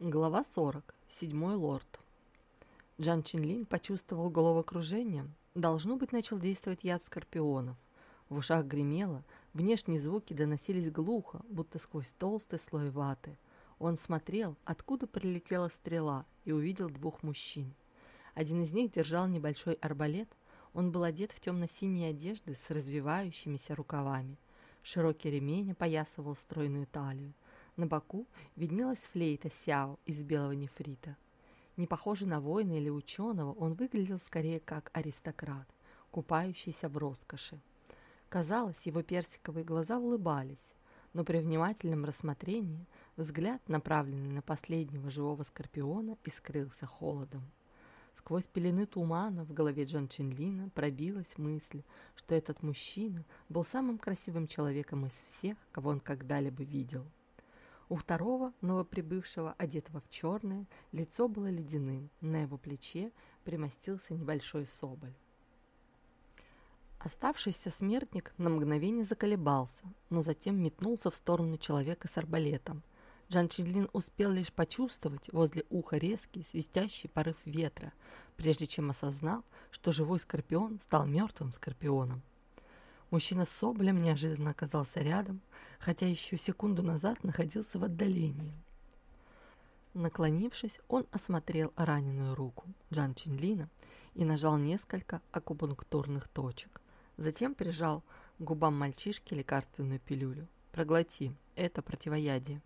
Глава 40. Седьмой лорд. Джан Чинлин почувствовал головокружение. Должно быть, начал действовать яд скорпионов. В ушах гремело, внешние звуки доносились глухо, будто сквозь толстый слой ваты. Он смотрел, откуда прилетела стрела, и увидел двух мужчин. Один из них держал небольшой арбалет. Он был одет в темно-синие одежды с развивающимися рукавами. Широкий ремень опоясывал стройную талию. На боку виднелась флейта сяо из белого нефрита. Не похожий на воина или ученого, он выглядел скорее как аристократ, купающийся в роскоши. Казалось, его персиковые глаза улыбались, но при внимательном рассмотрении взгляд, направленный на последнего живого скорпиона, искрылся холодом. Сквозь пелены тумана в голове Джан Чинлина пробилась мысль, что этот мужчина был самым красивым человеком из всех, кого он когда-либо видел. У второго, новоприбывшего, одетого в черное, лицо было ледяным, на его плече примостился небольшой соболь. Оставшийся смертник на мгновение заколебался, но затем метнулся в сторону человека с арбалетом. Джан Чинлин успел лишь почувствовать возле уха резкий, свистящий порыв ветра, прежде чем осознал, что живой скорпион стал мертвым скорпионом. Мужчина с соболем неожиданно оказался рядом, хотя еще секунду назад находился в отдалении. Наклонившись, он осмотрел раненую руку Джан Чинлина и нажал несколько акупунктурных точек. Затем прижал губам мальчишки лекарственную пилюлю. «Проглоти, это противоядие».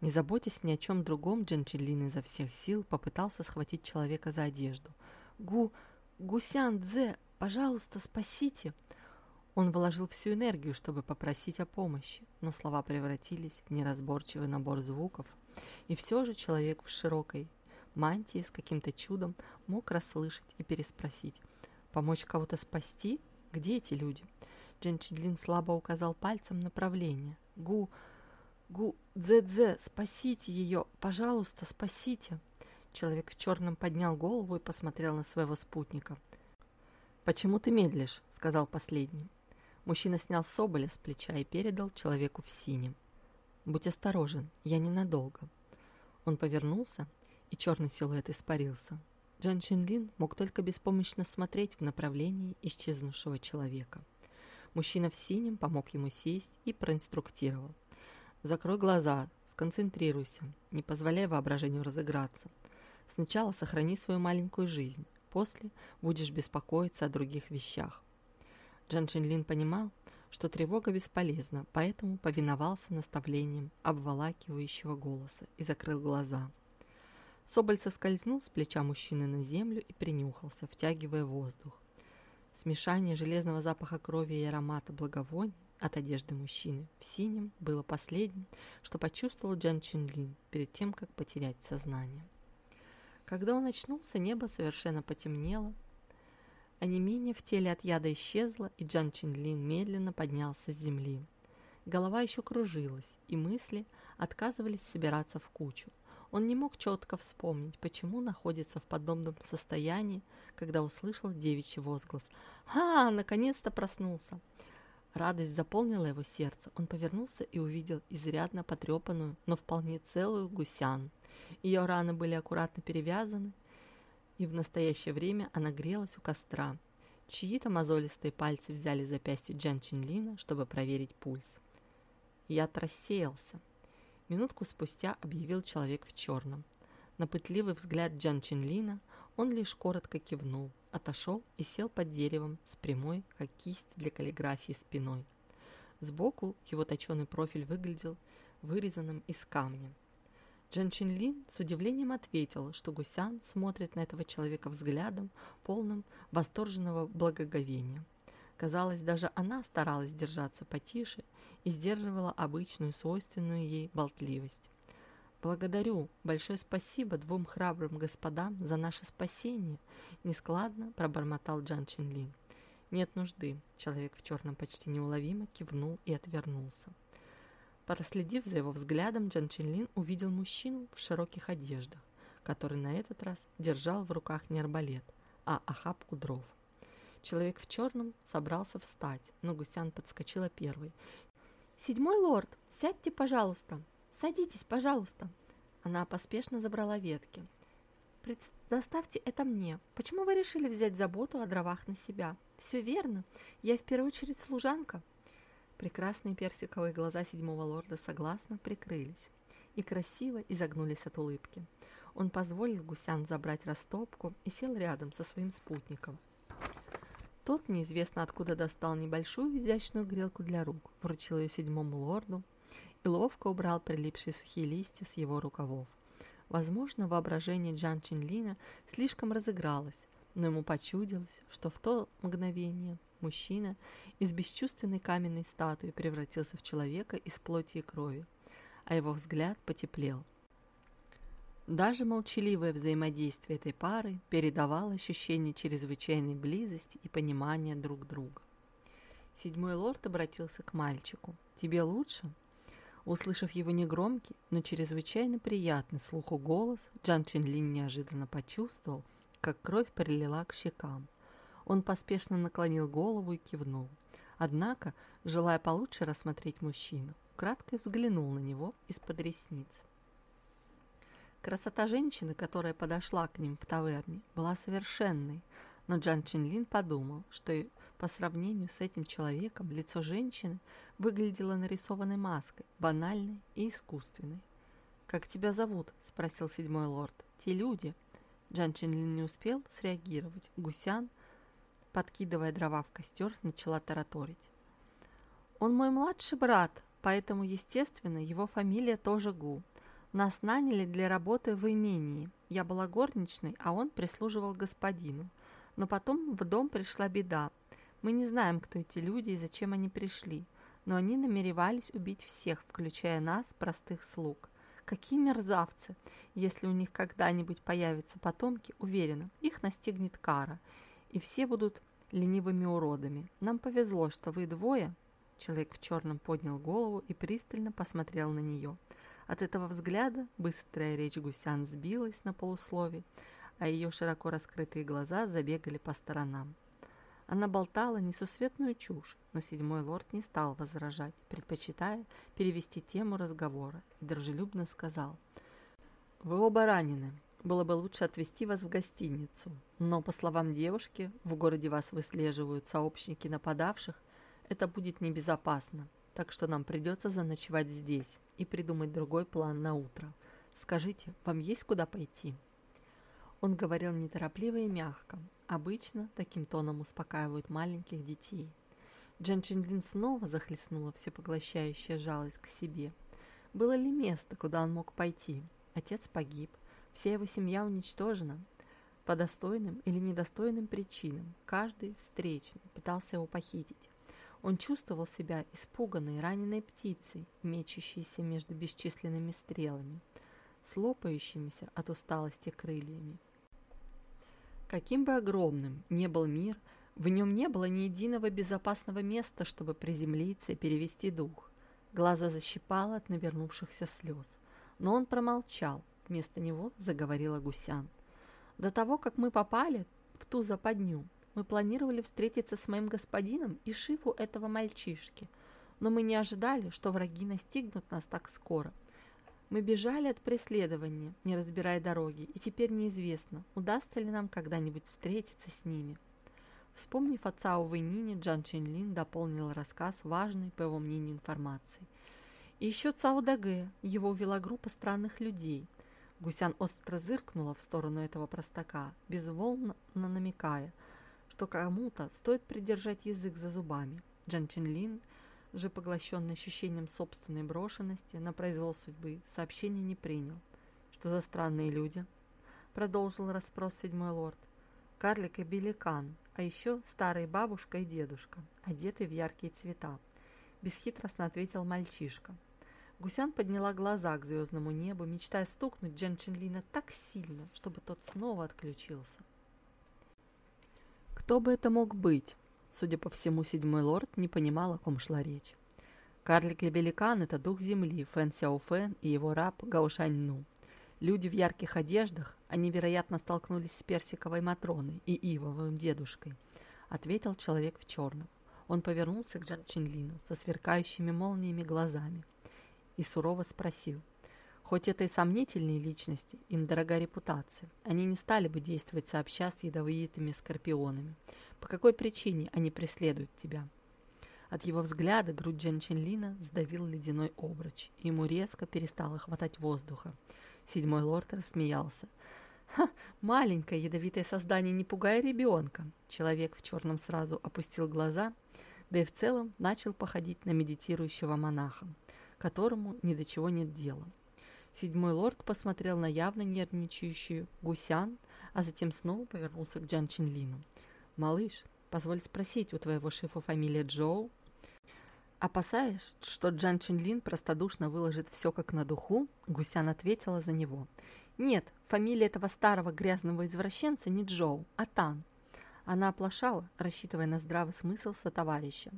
Не заботясь ни о чем другом, Джан Чинлин изо всех сил попытался схватить человека за одежду. «Гу... Гусян Дзе, пожалуйста, спасите!» Он вложил всю энергию, чтобы попросить о помощи, но слова превратились в неразборчивый набор звуков. И все же человек в широкой мантии с каким-то чудом мог расслышать и переспросить. «Помочь кого-то спасти? Где эти люди?» Джен Чинлин слабо указал пальцем направление. «Гу... Гу... Дзе-дзе, спасите ее! Пожалуйста, спасите!» Человек в черном поднял голову и посмотрел на своего спутника. «Почему ты медлишь?» — сказал последний. Мужчина снял соболя с плеча и передал человеку в синем. «Будь осторожен, я ненадолго». Он повернулся, и черный силуэт испарился. Джан Шинлин мог только беспомощно смотреть в направлении исчезнувшего человека. Мужчина в синем помог ему сесть и проинструктировал. «Закрой глаза, сконцентрируйся, не позволяй воображению разыграться. Сначала сохрани свою маленькую жизнь, после будешь беспокоиться о других вещах. Джан Шинлин понимал, что тревога бесполезна, поэтому повиновался наставлениям обволакивающего голоса и закрыл глаза. Соболь соскользнул с плеча мужчины на землю и принюхался, втягивая воздух. Смешание железного запаха крови и аромата благовоний от одежды мужчины в синем было последним, что почувствовал Джан Чинлин перед тем, как потерять сознание. Когда он очнулся, небо совершенно потемнело, не менее в теле от яда исчезло, и Джан Чинлин медленно поднялся с земли. Голова еще кружилась, и мысли отказывались собираться в кучу. Он не мог четко вспомнить, почему находится в подобном состоянии, когда услышал девичий возглас. «А, наконец-то проснулся!» Радость заполнила его сердце. Он повернулся и увидел изрядно потрепанную, но вполне целую гусян. Ее раны были аккуратно перевязаны, и в настоящее время она грелась у костра. Чьи-то мозолистые пальцы взяли запястье Джан Чинлина, чтобы проверить пульс. Яд рассеялся. Минутку спустя объявил человек в черном. На пытливый взгляд Джан Чинлина он лишь коротко кивнул, отошел и сел под деревом с прямой, как кисть для каллиграфии, спиной. Сбоку его точеный профиль выглядел вырезанным из камня. Джан Чинлин с удивлением ответил, что Гусян смотрит на этого человека взглядом, полным восторженного благоговения. Казалось, даже она старалась держаться потише и сдерживала обычную, свойственную ей болтливость. «Благодарю, большое спасибо двум храбрым господам за наше спасение», нескладно пробормотал Джан Чинлин. «Нет нужды», человек в черном почти неуловимо кивнул и отвернулся. Проследив за его взглядом, Джан Чинлин увидел мужчину в широких одеждах, который на этот раз держал в руках не арбалет, а охапку дров. Человек в черном собрался встать, но Гусян подскочила первой. «Седьмой лорд, сядьте, пожалуйста! Садитесь, пожалуйста!» Она поспешно забрала ветки. «Предоставьте это мне. Почему вы решили взять заботу о дровах на себя? Все верно. Я в первую очередь служанка». Прекрасные персиковые глаза седьмого лорда согласно прикрылись и красиво изогнулись от улыбки. Он позволил гусян забрать растопку и сел рядом со своим спутником. Тот неизвестно откуда достал небольшую изящную грелку для рук, вручил ее седьмому лорду и ловко убрал прилипшие сухие листья с его рукавов. Возможно, воображение Джан Чинлина слишком разыгралось, но ему почудилось, что в то мгновение мужчина из бесчувственной каменной статуи превратился в человека из плоти и крови, а его взгляд потеплел. Даже молчаливое взаимодействие этой пары передавало ощущение чрезвычайной близости и понимания друг друга. Седьмой лорд обратился к мальчику. «Тебе лучше?» Услышав его негромкий, но чрезвычайно приятный слуху голос, Джан Чинлин неожиданно почувствовал, как кровь прилила к щекам. Он поспешно наклонил голову и кивнул. Однако, желая получше рассмотреть мужчину, кратко взглянул на него из-под ресниц. Красота женщины, которая подошла к ним в таверне, была совершенной, но Джан Чинлин подумал, что по сравнению с этим человеком лицо женщины выглядело нарисованной маской, банальной и искусственной. «Как тебя зовут?» – спросил седьмой лорд. «Те люди». Джан Чинлин не успел среагировать. Гусян, подкидывая дрова в костер, начала тараторить. «Он мой младший брат, поэтому, естественно, его фамилия тоже Гу. Нас наняли для работы в имении. Я была горничной, а он прислуживал господину. Но потом в дом пришла беда. Мы не знаем, кто эти люди и зачем они пришли, но они намеревались убить всех, включая нас, простых слуг. Какие мерзавцы! Если у них когда-нибудь появятся потомки, уверена, их настигнет кара, и все будут ленивыми уродами. Нам повезло, что вы двое... Человек в черном поднял голову и пристально посмотрел на нее – от этого взгляда быстрая речь гусян сбилась на полуслове, а ее широко раскрытые глаза забегали по сторонам. Она болтала несусветную чушь, но седьмой лорд не стал возражать, предпочитая перевести тему разговора, и дружелюбно сказал. «Вы оба ранены. Было бы лучше отвезти вас в гостиницу. Но, по словам девушки, в городе вас выслеживают сообщники нападавших. Это будет небезопасно, так что нам придется заночевать здесь и придумать другой план на утро. Скажите, вам есть куда пойти?» Он говорил неторопливо и мягко. Обычно таким тоном успокаивают маленьких детей. Джан Чинлин снова захлестнула всепоглощающая жалость к себе. Было ли место, куда он мог пойти? Отец погиб, вся его семья уничтожена. По достойным или недостойным причинам каждый встречный пытался его похитить. Он чувствовал себя испуганной, раненой птицей, мечущейся между бесчисленными стрелами, слопающимися от усталости крыльями. Каким бы огромным ни был мир, в нем не было ни единого безопасного места, чтобы приземлиться и перевести дух. Глаза защипало от навернувшихся слез. Но он промолчал, вместо него заговорила Гусян. До того, как мы попали в ту западню, мы планировали встретиться с моим господином и Шифу этого мальчишки, но мы не ожидали, что враги настигнут нас так скоро. Мы бежали от преследования, не разбирая дороги, и теперь неизвестно, удастся ли нам когда-нибудь встретиться с ними. Вспомнив о Цао Вэйнине, Джан Чинлин дополнил рассказ важной, по его мнению, информации. И еще Цао Дагэ, его увела группа странных людей. Гусян остро зыркнула в сторону этого простака, безволно намекая – что кому-то стоит придержать язык за зубами. Джан Чинлин же, поглощенный ощущением собственной брошенности на произвол судьбы, сообщение не принял. «Что за странные люди?» — продолжил расспрос седьмой лорд. «Карлик и великан, а еще старая бабушка и дедушка, одетые в яркие цвета», — бесхитростно ответил мальчишка. Гусян подняла глаза к звездному небу, мечтая стукнуть Джан Чинлина так сильно, чтобы тот снова отключился. Кто бы это мог быть? Судя по всему, седьмой лорд не понимал, о ком шла речь. Карлик и великан – это дух земли, Фэн Сяо Фэн и его раб Гаошань Ну. Люди в ярких одеждах, они, вероятно, столкнулись с персиковой Матроной и Ивовым дедушкой, ответил человек в черном. Он повернулся к Джан Чинлину со сверкающими молниями глазами и сурово спросил. Хоть это и сомнительные личности, им дорога репутация, они не стали бы действовать сообща с ядовитыми скорпионами. По какой причине они преследуют тебя? От его взгляда грудь Джан Чинлина сдавил ледяной обруч, и ему резко перестало хватать воздуха. Седьмой лорд рассмеялся. «Ха, маленькое ядовитое создание, не пугай ребенка!» Человек в черном сразу опустил глаза, да и в целом начал походить на медитирующего монаха, которому ни до чего нет дела. Седьмой лорд посмотрел на явно нервничающую Гусян, а затем снова повернулся к Джан Чинлину. «Малыш, позволь спросить, у твоего шефа фамилия Джоу?» Опасаясь, что Джан Чинлин простодушно выложит все как на духу, Гусян ответила за него. «Нет, фамилия этого старого грязного извращенца не Джоу, а Тан». Она оплошала, рассчитывая на здравый смысл сотоварища.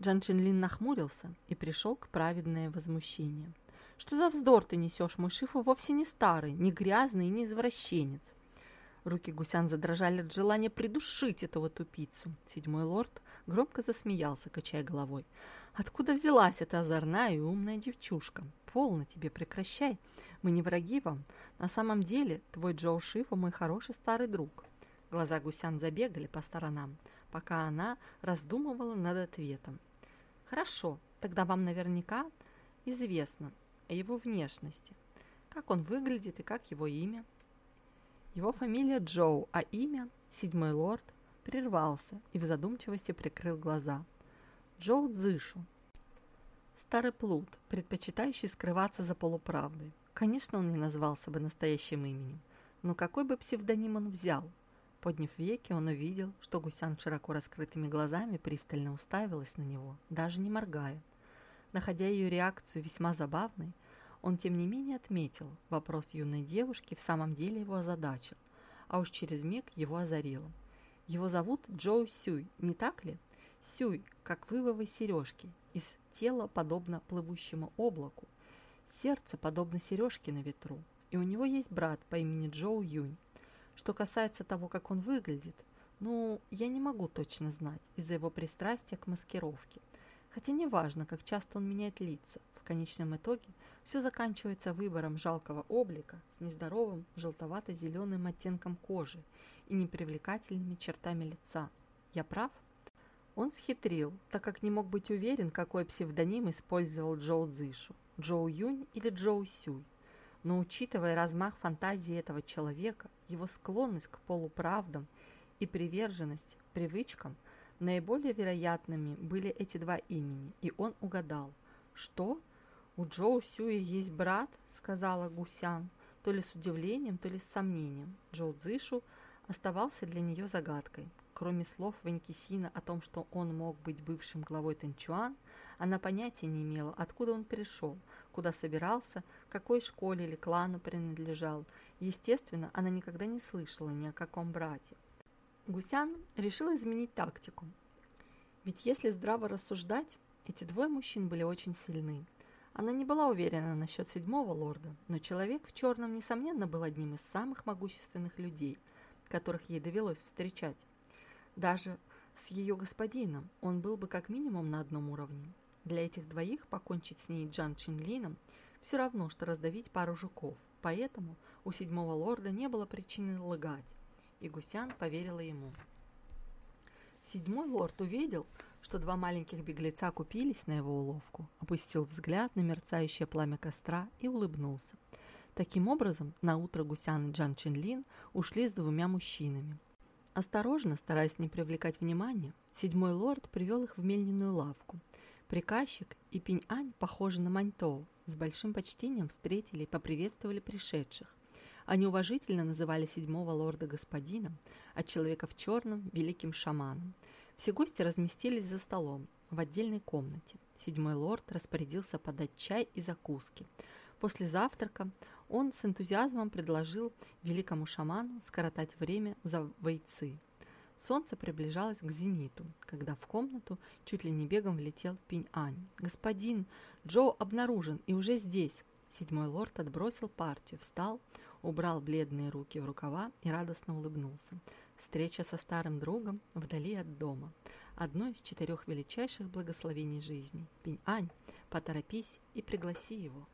Джан Чинлин нахмурился и пришел к праведное возмущение. «Что за вздор ты несешь? Мой шифу вовсе не старый, не грязный и не извращенец. Руки гусян задрожали от желания придушить этого тупицу. Седьмой лорд громко засмеялся, качая головой. «Откуда взялась эта озорная и умная девчушка? Полно тебе, прекращай. Мы не враги вам. На самом деле, твой Джоу Шифа мой хороший старый друг». Глаза гусян забегали по сторонам, пока она раздумывала над ответом. «Хорошо, тогда вам наверняка известно о его внешности. Как он выглядит и как его имя?» Его фамилия Джоу, а имя, седьмой лорд, прервался и в задумчивости прикрыл глаза. Джоу Цзышу. Старый плут, предпочитающий скрываться за полуправдой. Конечно, он не назвался бы настоящим именем, но какой бы псевдоним он взял? Подняв веки, он увидел, что Гусян широко раскрытыми глазами пристально уставилась на него, даже не моргая. Находя ее реакцию весьма забавной, он, тем не менее, отметил, вопрос юной девушки в самом деле его озадачил, а уж через миг его озарило. Его зовут Джоу Сюй, не так ли? Сюй, как вывовой сережки, из тела подобно плывущему облаку, сердце подобно сережке на ветру, и у него есть брат по имени Джоу Юнь. Что касается того, как он выглядит, ну, я не могу точно знать из-за его пристрастия к маскировке. Хотя не важно, как часто он меняет лица. Конечном итоге все заканчивается выбором жалкого облика с нездоровым желтовато-зеленым оттенком кожи и непривлекательными чертами лица. Я прав? Он схитрил, так как не мог быть уверен, какой псевдоним использовал Джоу Цзышу – Джоу Юнь или Джоу Сюй. Но учитывая размах фантазии этого человека, его склонность к полуправдам и приверженность привычкам, наиболее вероятными были эти два имени, и он угадал. Что? «У Джоу Сюи есть брат», — сказала Гусян, то ли с удивлением, то ли с сомнением. Джоу Цзышу оставался для нее загадкой. Кроме слов Ванькисина о том, что он мог быть бывшим главой Танчуан, она понятия не имела, откуда он пришел, куда собирался, какой школе или клану принадлежал. Естественно, она никогда не слышала ни о каком брате. Гусян решила изменить тактику. Ведь если здраво рассуждать, эти двое мужчин были очень сильны. Она не была уверена насчет седьмого лорда, но человек в черном, несомненно, был одним из самых могущественных людей, которых ей довелось встречать. Даже с ее господином он был бы как минимум на одном уровне. Для этих двоих покончить с ней Джан Чинлином все равно, что раздавить пару жуков, поэтому у седьмого лорда не было причины лгать, и Гусян поверила ему. Седьмой лорд увидел, что два маленьких беглеца купились на его уловку, опустил взгляд на мерцающее пламя костра и улыбнулся. Таким образом, на утро Гусян и Джан Чинлин ушли с двумя мужчинами. Осторожно, стараясь не привлекать внимания, седьмой лорд привел их в мельниную лавку. Приказчик и Пинь-Ань, похожий на Маньтоу, с большим почтением встретили и поприветствовали пришедших. Они уважительно называли седьмого лорда господином, а человека в черном – великим шаманом – все гости разместились за столом в отдельной комнате. Седьмой лорд распорядился подать чай и закуски. После завтрака он с энтузиазмом предложил великому шаману скоротать время за войцы. Солнце приближалось к зениту, когда в комнату чуть ли не бегом влетел Пинь-Ань. «Господин, Джо обнаружен и уже здесь!» Седьмой лорд отбросил партию, встал, убрал бледные руки в рукава и радостно улыбнулся. Встреча со старым другом вдали от дома. Одно из четырех величайших благословений жизни. Пинь-Ань, поторопись и пригласи его.